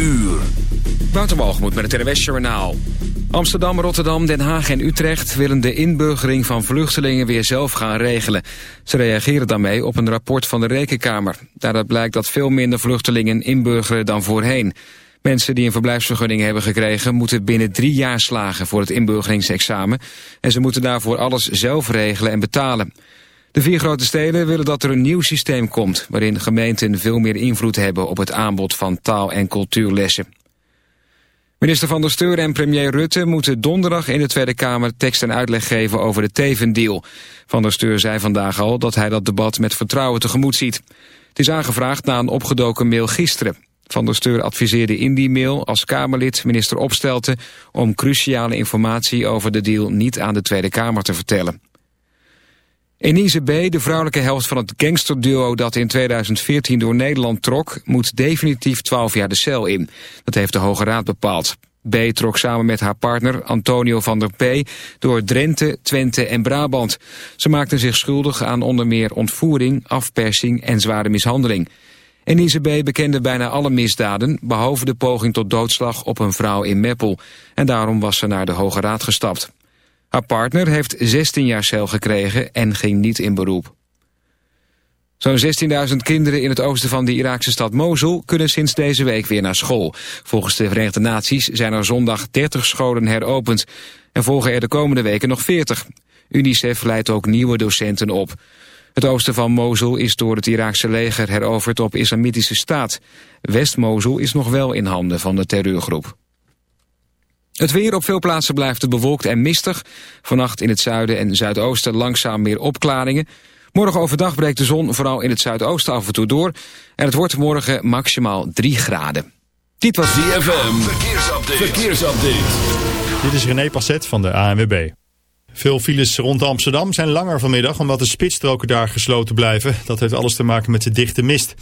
uur. Met het RWS Journaal. Amsterdam, Rotterdam, Den Haag en Utrecht willen de inburgering van vluchtelingen weer zelf gaan regelen. Ze reageren daarmee op een rapport van de Rekenkamer. Daaruit blijkt dat veel minder vluchtelingen inburgeren dan voorheen. Mensen die een verblijfsvergunning hebben gekregen... moeten binnen drie jaar slagen voor het inburgeringsexamen... en ze moeten daarvoor alles zelf regelen en betalen. De vier grote steden willen dat er een nieuw systeem komt... waarin gemeenten veel meer invloed hebben op het aanbod van taal- en cultuurlessen. Minister van der Steur en premier Rutte moeten donderdag in de Tweede Kamer tekst en uitleg geven over de Teven-deal. Van der Steur zei vandaag al dat hij dat debat met vertrouwen tegemoet ziet. Het is aangevraagd na een opgedoken mail gisteren. Van der Steur adviseerde in die mail als Kamerlid minister Opstelten om cruciale informatie over de deal niet aan de Tweede Kamer te vertellen. Enise B., de vrouwelijke helft van het gangsterduo dat in 2014 door Nederland trok, moet definitief 12 jaar de cel in. Dat heeft de Hoge Raad bepaald. B. trok samen met haar partner Antonio van der P. door Drenthe, Twente en Brabant. Ze maakten zich schuldig aan onder meer ontvoering, afpersing en zware mishandeling. Enise B. bekende bijna alle misdaden, behalve de poging tot doodslag op een vrouw in Meppel. En daarom was ze naar de Hoge Raad gestapt. Haar partner heeft 16 jaar cel gekregen en ging niet in beroep. Zo'n 16.000 kinderen in het oosten van de Iraakse stad Mosul kunnen sinds deze week weer naar school. Volgens de Verenigde Naties zijn er zondag 30 scholen heropend en volgen er de komende weken nog 40. UNICEF leidt ook nieuwe docenten op. Het oosten van Mosul is door het Iraakse leger heroverd op islamitische staat. West-Mosul is nog wel in handen van de terreurgroep. Het weer op veel plaatsen blijft het bewolkt en mistig. Vannacht in het zuiden en zuidoosten langzaam meer opklaringen. Morgen overdag breekt de zon vooral in het zuidoosten af en toe door. En het wordt morgen maximaal 3 graden. Dit was DFM. Verkeersupdate. Verkeersupdate. Dit is René Passet van de ANWB. Veel files rond Amsterdam zijn langer vanmiddag omdat de spitsstroken daar gesloten blijven. Dat heeft alles te maken met de dichte mist.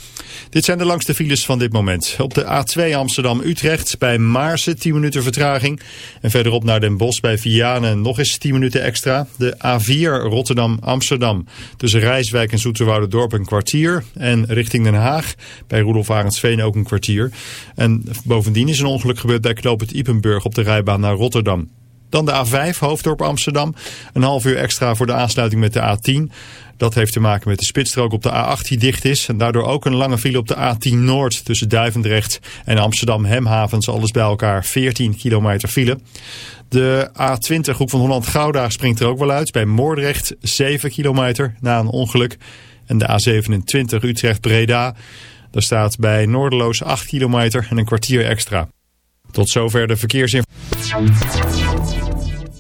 Dit zijn de langste files van dit moment. Op de A2 Amsterdam-Utrecht bij Maarsen 10 minuten vertraging. En verderop naar Den Bosch bij Vianen nog eens 10 minuten extra. De A4 Rotterdam-Amsterdam tussen Rijswijk en Dorp een kwartier. En richting Den Haag bij Roelof Arendsveen ook een kwartier. En bovendien is een ongeluk gebeurd bij Knoop het Ipenburg op de rijbaan naar Rotterdam. Dan de A5, Hoofddorp Amsterdam. Een half uur extra voor de aansluiting met de A10. Dat heeft te maken met de spitsstrook op de A8 die dicht is. En daardoor ook een lange file op de A10 Noord tussen Duivendrecht en Amsterdam Hemhavens. Alles bij elkaar 14 kilometer file. De A20 Hoek van Holland-Gouda springt er ook wel uit. Bij Moordrecht 7 kilometer na een ongeluk. En de A27 Utrecht-Breda. Daar staat bij Noorderloos 8 kilometer en een kwartier extra. Tot zover de verkeersinformatie.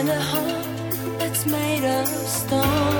and a home that's made of stone.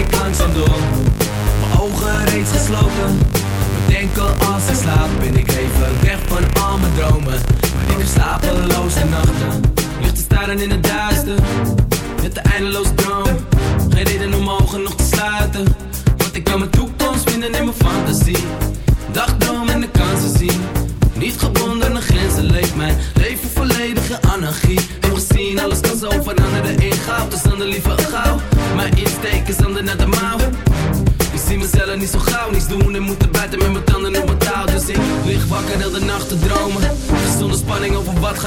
Breekt langzaam door, mijn ogen reeds gesloten. Bedenken als ik slaap, ben ik even weg van al mijn dromen.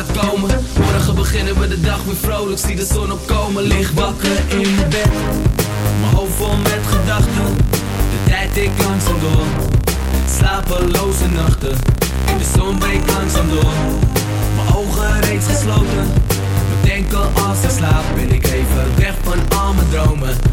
Komen. Morgen beginnen we de dag weer vrolijk, zie de zon opkomen. Lig wakker in mijn bed, mijn hoofd vol met gedachten. De tijd ik langzaam door, slapeloze nachten. In de zon breekt langzaam door, mijn ogen reeds gesloten. Bedenken als ik slaap, ben ik even weg van al mijn dromen.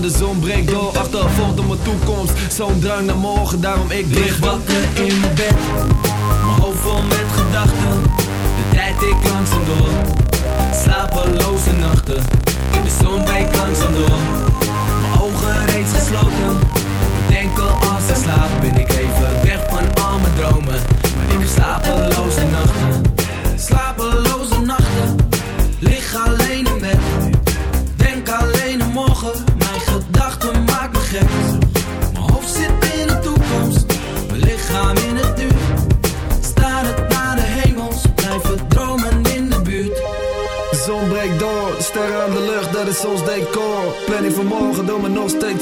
de zon breekt door. Achtervolgt op mijn toekomst, zo'n drang naar morgen. Daarom ik lig wakker in mijn bed. Mijn hoofd vol met gedachten, de tijd ik langzaam door. Slapeloze nachten, in de zon breekt langzaam door. Mijn ogen reeds gesloten, bedenken als ik slaap. Ben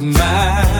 The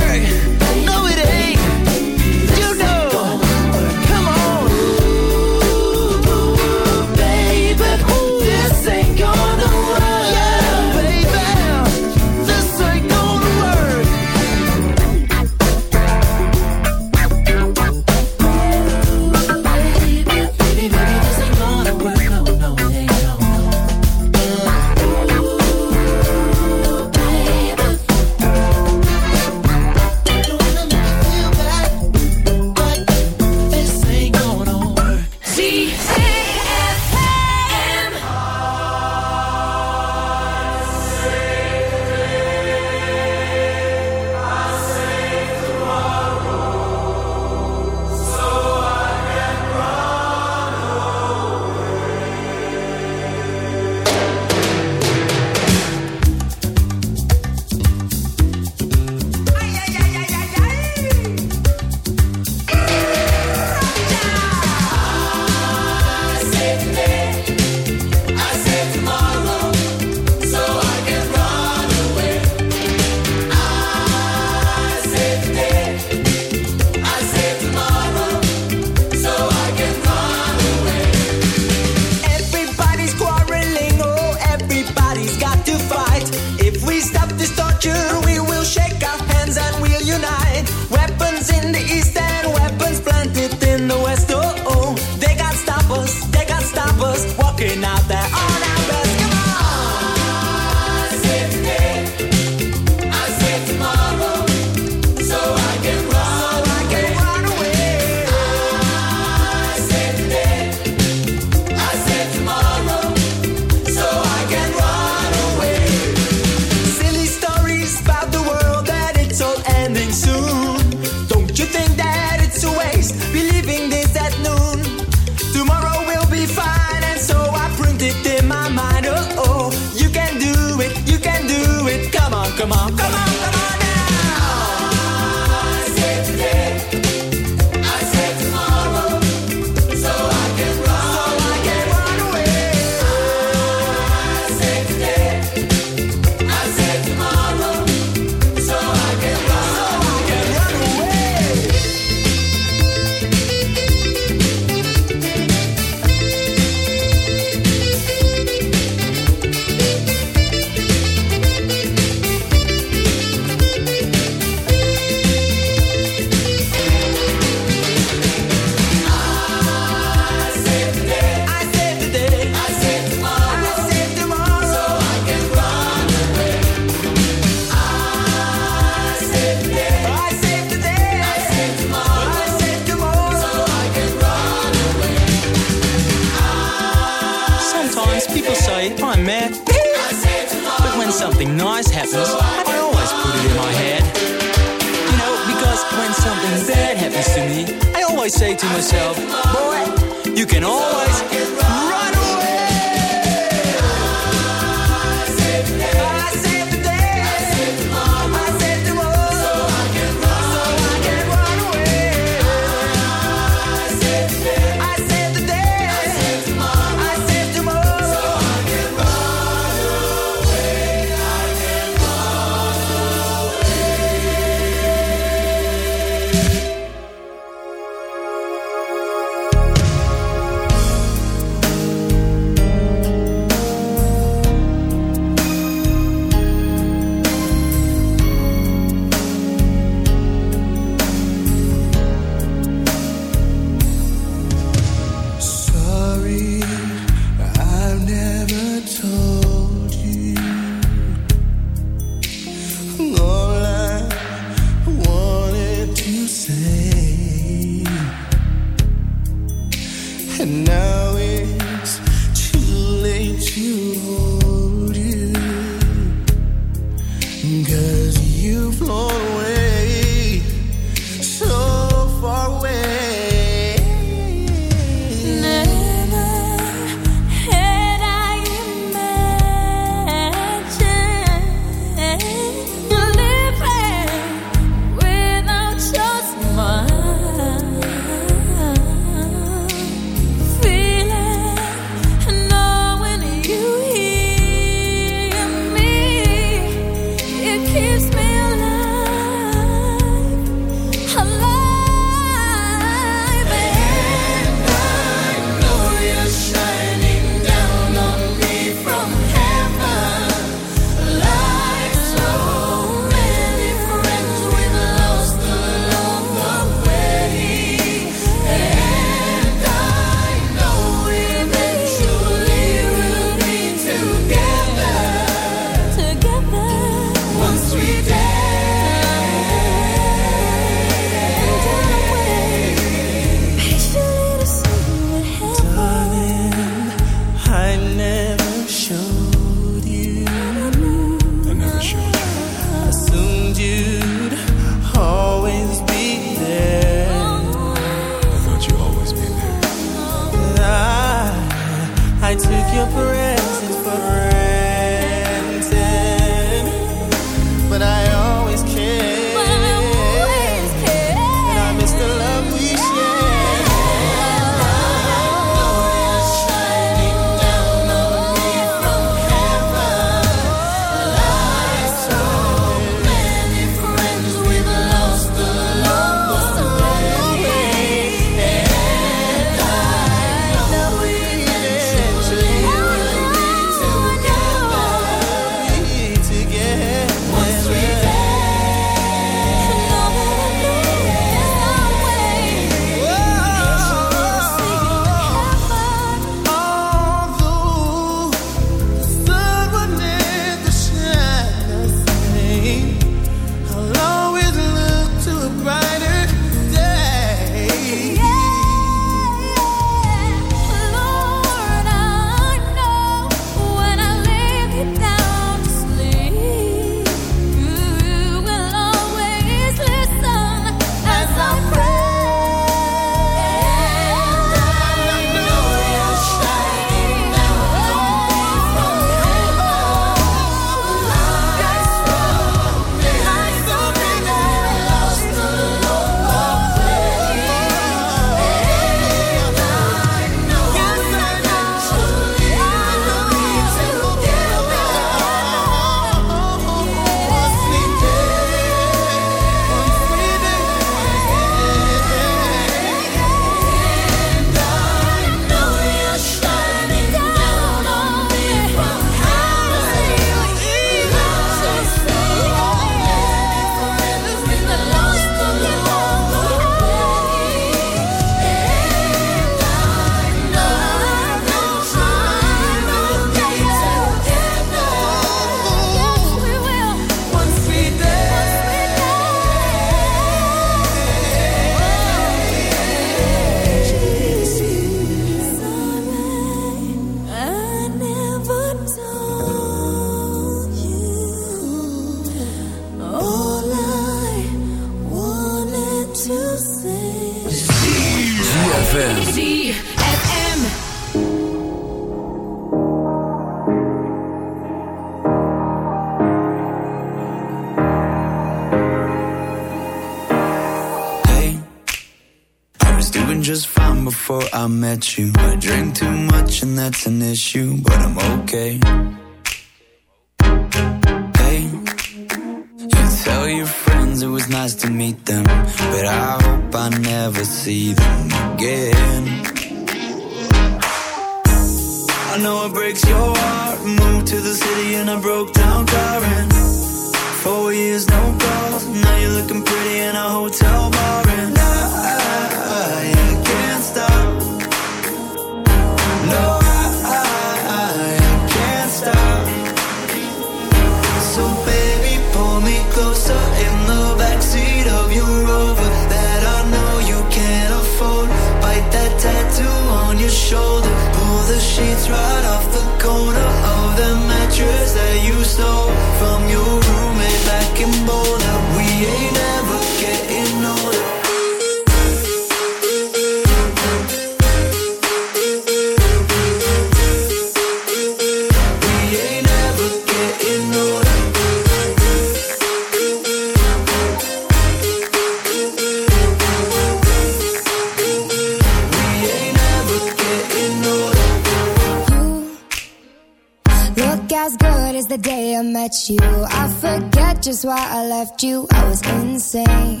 just why I left you. I was insane.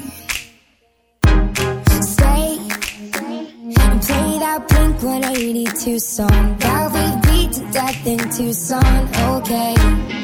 Stay and play that Pink 182 song that we beat to death in Tucson. Okay.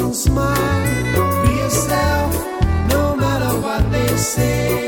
and smile. Be yourself, no matter what they say.